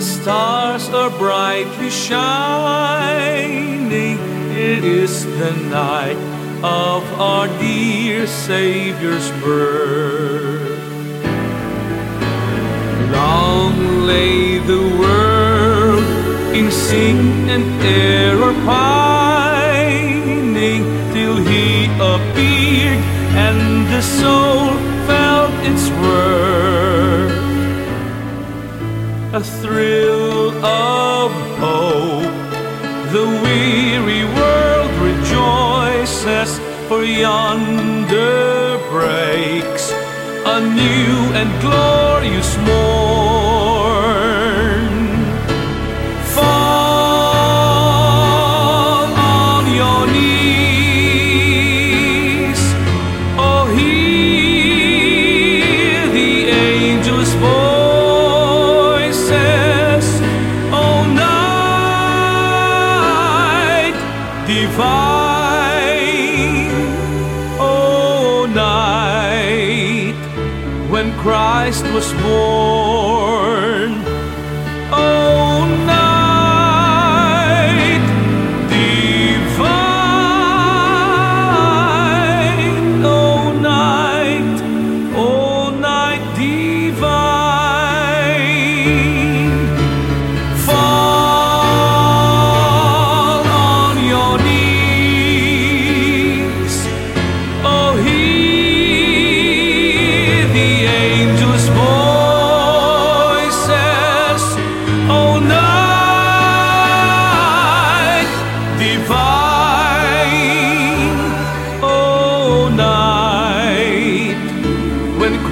stars are brightly shining. It is the night of our dear Savior's birth. Long lay the world in sin and error pining till He appeared and the soul A thrill of hope, the weary world rejoices, for yonder breaks a new and glorious morn. Fall on your knees, oh, hear the angels' voices, Christ was born. Oh,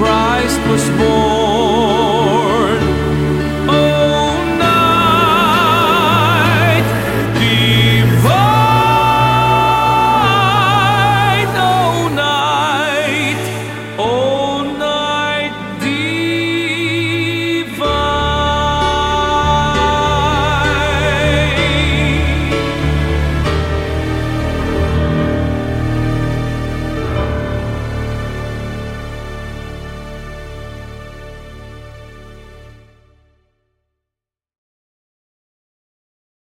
Christ was born.